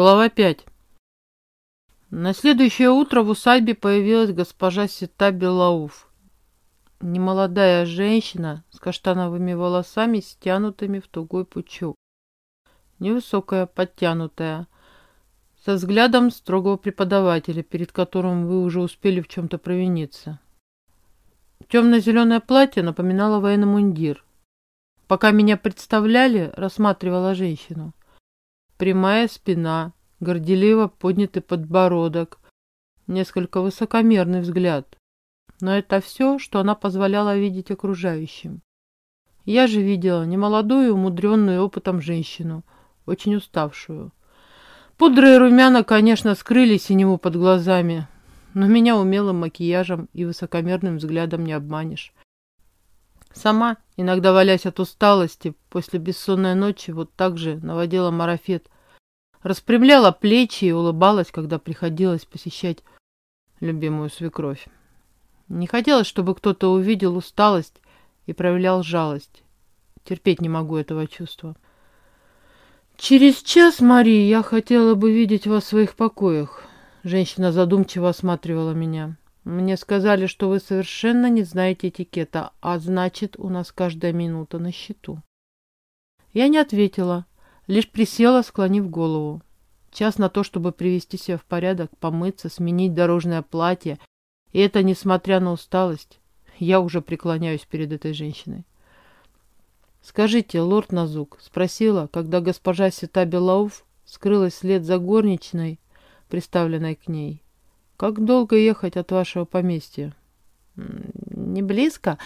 Глава 5. На следующее утро в усадьбе появилась госпожа Сита Белауф. Немолодая женщина с каштановыми волосами, стянутыми в тугой пучок. Невысокая, подтянутая, со взглядом строгого преподавателя, перед которым вы уже успели в чем-то провиниться. Темно-зеленое платье напоминало военный мундир. Пока меня представляли, рассматривала женщину. Прямая спина, горделиво поднятый подбородок, несколько высокомерный взгляд. Но это все, что она позволяла видеть окружающим. Я же видела немолодую, умудренную опытом женщину, очень уставшую. Пудра и румяна, конечно, скрыли синеву под глазами, но меня умелым макияжем и высокомерным взглядом не обманешь. Сама, иногда валясь от усталости, после бессонной ночи вот так же наводила марафет, распрямляла плечи и улыбалась, когда приходилось посещать любимую свекровь. Не хотелось, чтобы кто-то увидел усталость и проявлял жалость. Терпеть не могу этого чувства. «Через час, Мария, я хотела бы видеть вас в своих покоях». Женщина задумчиво осматривала меня. Мне сказали, что вы совершенно не знаете этикета, а значит, у нас каждая минута на счету. Я не ответила, лишь присела, склонив голову. Час на то, чтобы привести себя в порядок, помыться, сменить дорожное платье. И это несмотря на усталость. Я уже преклоняюсь перед этой женщиной. «Скажите, лорд Назук», — спросила, когда госпожа Сита Белауф скрылась вслед за горничной, приставленной к ней. Как долго ехать от вашего поместья? Не близко.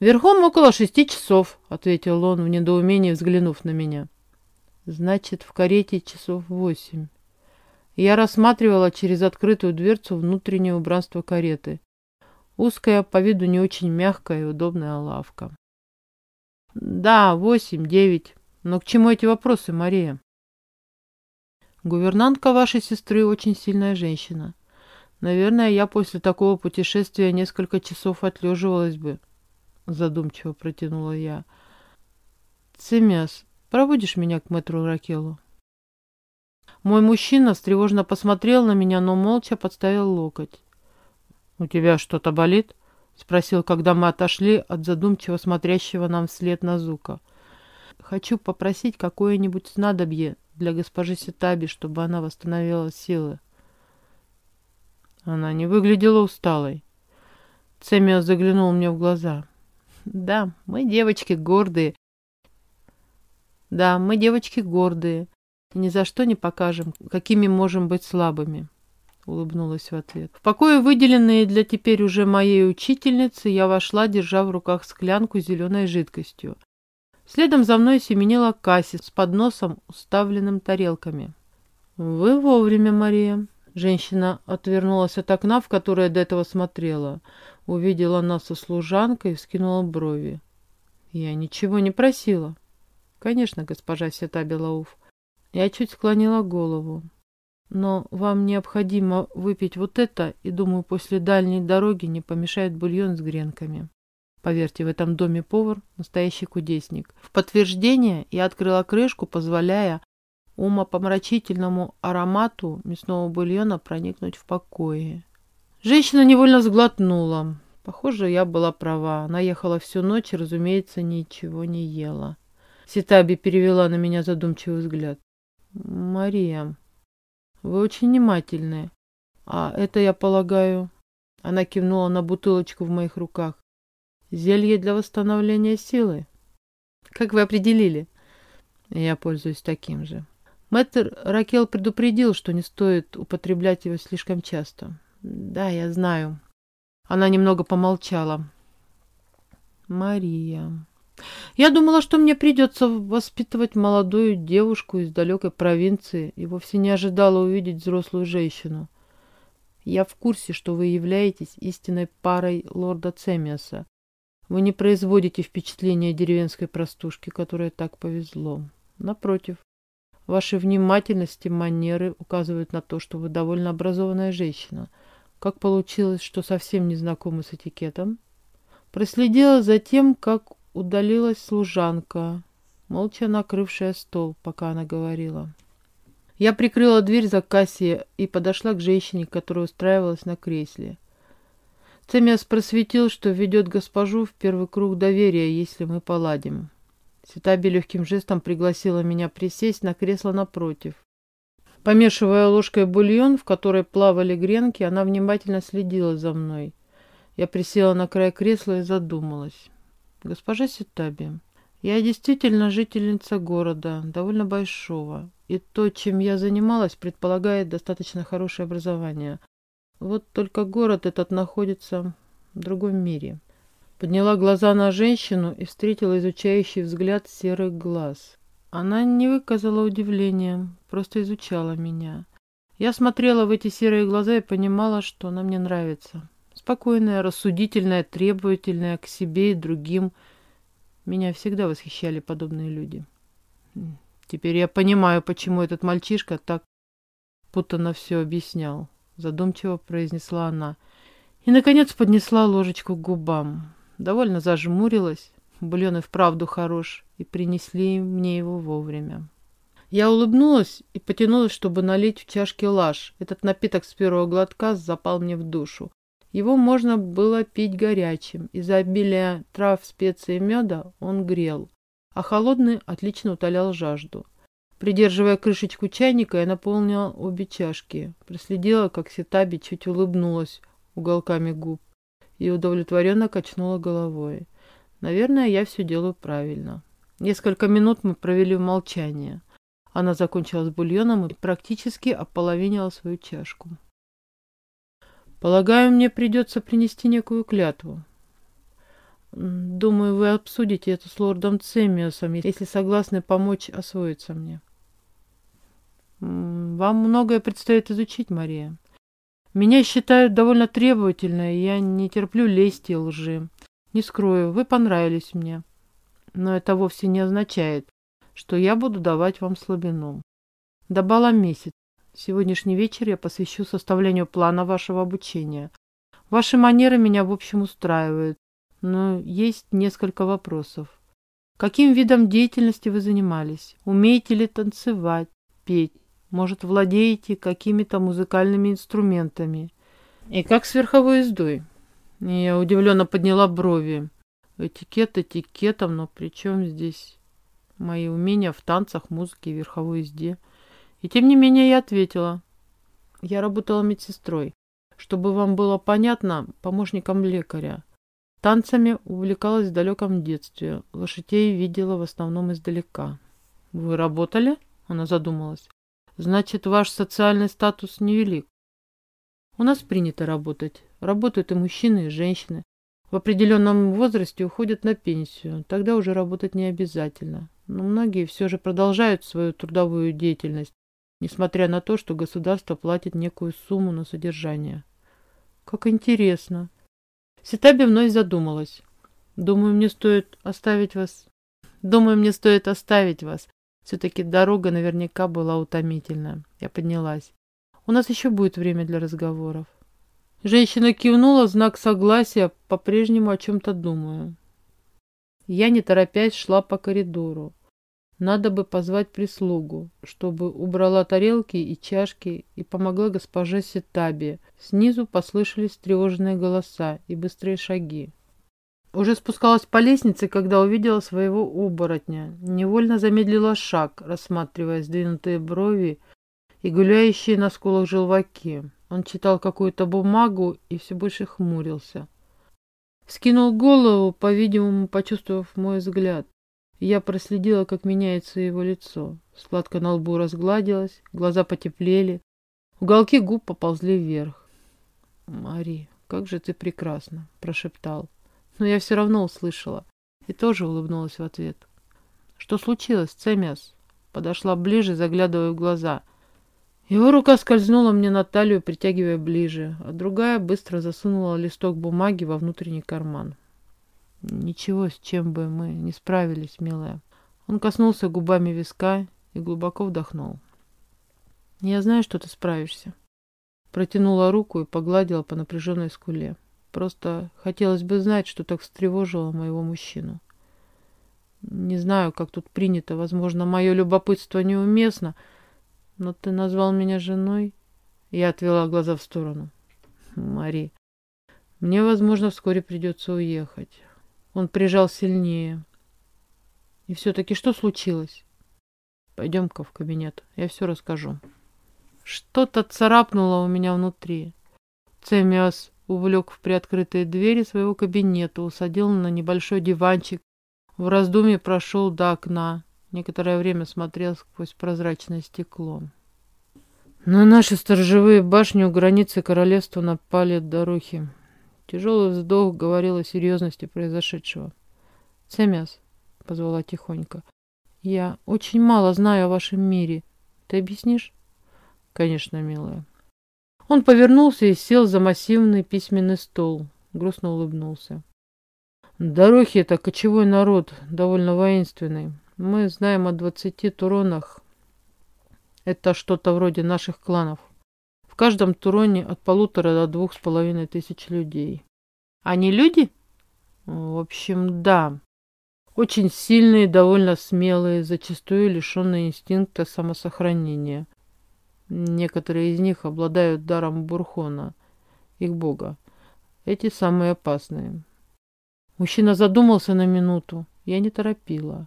Верхом около шести часов, ответил он в недоумении, взглянув на меня. Значит, в карете часов восемь. Я рассматривала через открытую дверцу внутреннее убранство кареты. Узкая, по виду не очень мягкая и удобная лавка. Да, восемь, девять. Но к чему эти вопросы, Мария? Гувернантка вашей сестры очень сильная женщина. Наверное, я после такого путешествия несколько часов отлеживалась бы. Задумчиво протянула я. Цемяс, проводишь меня к мэтру Ракелу? Мой мужчина встревожно посмотрел на меня, но молча подставил локоть. «У тебя что-то болит?» — спросил, когда мы отошли от задумчиво смотрящего нам вслед Назука. «Хочу попросить какое-нибудь снадобье для госпожи Ситаби, чтобы она восстановила силы». Она не выглядела усталой. Цемио заглянул мне в глаза. «Да, мы девочки гордые. Да, мы девочки гордые. И ни за что не покажем, какими можем быть слабыми». Улыбнулась в ответ. В покое, выделенные для теперь уже моей учительницы, я вошла, держа в руках склянку с зеленой жидкостью. Следом за мной семенила Касси с подносом, уставленным тарелками. «Вы вовремя, Мария», Женщина отвернулась от окна, в которое до этого смотрела. Увидела нас со служанкой и вскинула брови. Я ничего не просила. Конечно, госпожа Сета Белауф. Я чуть склонила голову. Но вам необходимо выпить вот это, и, думаю, после дальней дороги не помешает бульон с гренками. Поверьте, в этом доме повар – настоящий кудесник. В подтверждение я открыла крышку, позволяя умопомрачительному аромату мясного бульона проникнуть в покое. Женщина невольно сглотнула. Похоже, я была права. Она ехала всю ночь и, разумеется, ничего не ела. Ситаби перевела на меня задумчивый взгляд. «Мария, вы очень внимательны. А это, я полагаю...» Она кивнула на бутылочку в моих руках. «Зелье для восстановления силы». «Как вы определили?» «Я пользуюсь таким же». Мэтр Ракел предупредил, что не стоит употреблять его слишком часто. Да, я знаю. Она немного помолчала. Мария. Я думала, что мне придется воспитывать молодую девушку из далекой провинции и вовсе не ожидала увидеть взрослую женщину. Я в курсе, что вы являетесь истинной парой лорда Цемиаса. Вы не производите впечатления деревенской простушки, которой так повезло. Напротив, Ваши внимательность и манеры указывают на то, что вы довольно образованная женщина. Как получилось, что совсем не знакомы с этикетом? Проследила за тем, как удалилась служанка, молча накрывшая стол, пока она говорила. Я прикрыла дверь за кассе и подошла к женщине, которая устраивалась на кресле. Цемиас просветил, что ведет госпожу в первый круг доверия, если мы поладим. Ситаби легким жестом пригласила меня присесть на кресло напротив. Помешивая ложкой бульон, в которой плавали гренки, она внимательно следила за мной. Я присела на край кресла и задумалась. «Госпожа Ситаби, я действительно жительница города, довольно большого, и то, чем я занималась, предполагает достаточно хорошее образование. Вот только город этот находится в другом мире». Подняла глаза на женщину и встретила изучающий взгляд серых глаз. Она не выказала удивления, просто изучала меня. Я смотрела в эти серые глаза и понимала, что она мне нравится. Спокойная, рассудительная, требовательная к себе и другим. Меня всегда восхищали подобные люди. Теперь я понимаю, почему этот мальчишка так путанно все объяснял. Задумчиво произнесла она. И, наконец, поднесла ложечку к губам. Довольно зажмурилась. Бульон и вправду хорош, и принесли мне его вовремя. Я улыбнулась и потянулась, чтобы налить в чашке лаж. Этот напиток с первого глотка запал мне в душу. Его можно было пить горячим. Из-за обилия трав, специй и меда он грел, а холодный отлично утолял жажду. Придерживая крышечку чайника, я наполнила обе чашки. Проследила, как Ситаби чуть улыбнулась уголками губ и удовлетворенно качнула головой. Наверное, я все делаю правильно. Несколько минут мы провели в молчании. Она закончила с бульоном и практически ополовинила свою чашку. Полагаю, мне придется принести некую клятву. Думаю, вы обсудите это с лордом Цемиусом, если согласны помочь освоиться мне. Вам многое предстоит изучить, Мария. Меня считают довольно требовательной, я не терплю лести и лжи. Не скрою, вы понравились мне. Но это вовсе не означает, что я буду давать вам слабину. До бала месяц. Сегодняшний вечер я посвящу составлению плана вашего обучения. Ваши манеры меня, в общем, устраивают, но есть несколько вопросов. Каким видом деятельности вы занимались? Умеете ли танцевать, петь? Может, владеете какими-то музыкальными инструментами? И как с верховой ездой? Я удивленно подняла брови. Этикет этикетом, но при чем здесь мои умения в танцах, музыке и верховой езде? И тем не менее я ответила. Я работала медсестрой. Чтобы вам было понятно, помощником лекаря. Танцами увлекалась в далеком детстве. Лошадей видела в основном издалека. «Вы работали?» Она задумалась. «Значит, ваш социальный статус невелик. У нас принято работать. Работают и мужчины, и женщины. В определенном возрасте уходят на пенсию. Тогда уже работать не обязательно. Но многие все же продолжают свою трудовую деятельность, несмотря на то, что государство платит некую сумму на содержание. Как интересно. Ситаби вновь задумалась. Думаю, мне стоит оставить вас. Думаю, мне стоит оставить вас. Все-таки дорога наверняка была утомительная. Я поднялась. У нас еще будет время для разговоров. Женщина кивнула знак согласия, по-прежнему о чем-то думая. Я, не торопясь, шла по коридору. Надо бы позвать прислугу, чтобы убрала тарелки и чашки и помогла госпоже Ситабе. Снизу послышались тревожные голоса и быстрые шаги. Уже спускалась по лестнице, когда увидела своего оборотня. Невольно замедлила шаг, рассматривая сдвинутые брови и гуляющие на скулах желваки. Он читал какую-то бумагу и все больше хмурился. Скинул голову, по-видимому, почувствовав мой взгляд. Я проследила, как меняется его лицо. Складка на лбу разгладилась, глаза потеплели, уголки губ поползли вверх. «Мари, как же ты прекрасна!» – прошептал. Но я все равно услышала и тоже улыбнулась в ответ. «Что случилось, Цемяс?» Подошла ближе, заглядывая в глаза – его рука скользнула мне на талию, притягивая ближе, а другая быстро засунула листок бумаги во внутренний карман. Ничего, с чем бы мы не справились, милая. Он коснулся губами виска и глубоко вдохнул. Я знаю, что ты справишься. Протянула руку и погладила по напряженной скуле. Просто хотелось бы знать, что так встревожило моего мужчину. Не знаю, как тут принято. Возможно, мое любопытство неуместно, Но ты назвал меня женой. Я отвела глаза в сторону. Мари, мне, возможно, вскоре придется уехать. Он прижал сильнее. И все-таки что случилось? Пойдем-ка в кабинет, я все расскажу. Что-то царапнуло у меня внутри. Цемиас увлек в приоткрытые двери своего кабинета, усадил на небольшой диванчик, в раздумье прошел до окна, некоторое время смотрел сквозь прозрачное стекло. На наши сторожевые башни у границы королевства напали дорухи. Тяжелый вздох говорил о серьезности произошедшего. «Цемяс», — позвала тихонько, — «я очень мало знаю о вашем мире. Ты объяснишь?» «Конечно, милая». Он повернулся и сел за массивный письменный стол. Грустно улыбнулся. Дорохи — это кочевой народ, довольно воинственный. Мы знаем о двадцати туронах. Это что-то вроде наших кланов. В каждом туроне от полутора до двух с половиной тысяч людей. Они люди? В общем, да. Очень сильные, довольно смелые, зачастую лишенные инстинкта самосохранения. Некоторые из них обладают даром Бурхона, их бога. Эти самые опасные. Мужчина задумался на минуту. Я не торопила.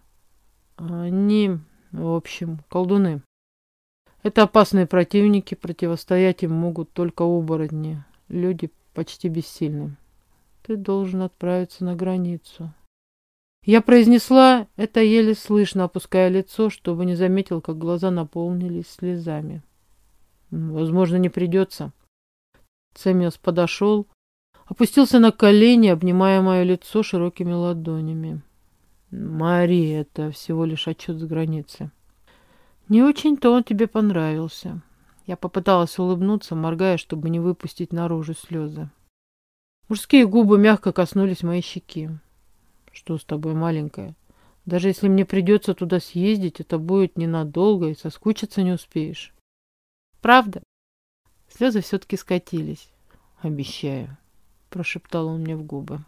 Они, в общем, колдуны. Это опасные противники, противостоять им могут только оборотни. Люди почти бессильны. Ты должен отправиться на границу. Я произнесла это еле слышно, опуская лицо, чтобы не заметил, как глаза наполнились слезами. Возможно, не придется. Цемиос подошел, опустился на колени, обнимая мое лицо широкими ладонями. Мари, это всего лишь отчет с границы. Не очень-то он тебе понравился. Я попыталась улыбнуться, моргая, чтобы не выпустить наружу слезы. Мужские губы мягко коснулись моей щеки. Что с тобой, маленькая? Даже если мне придется туда съездить, это будет ненадолго, и соскучиться не успеешь. Правда? Слезы все-таки скатились. Обещаю, прошептал он мне в губы.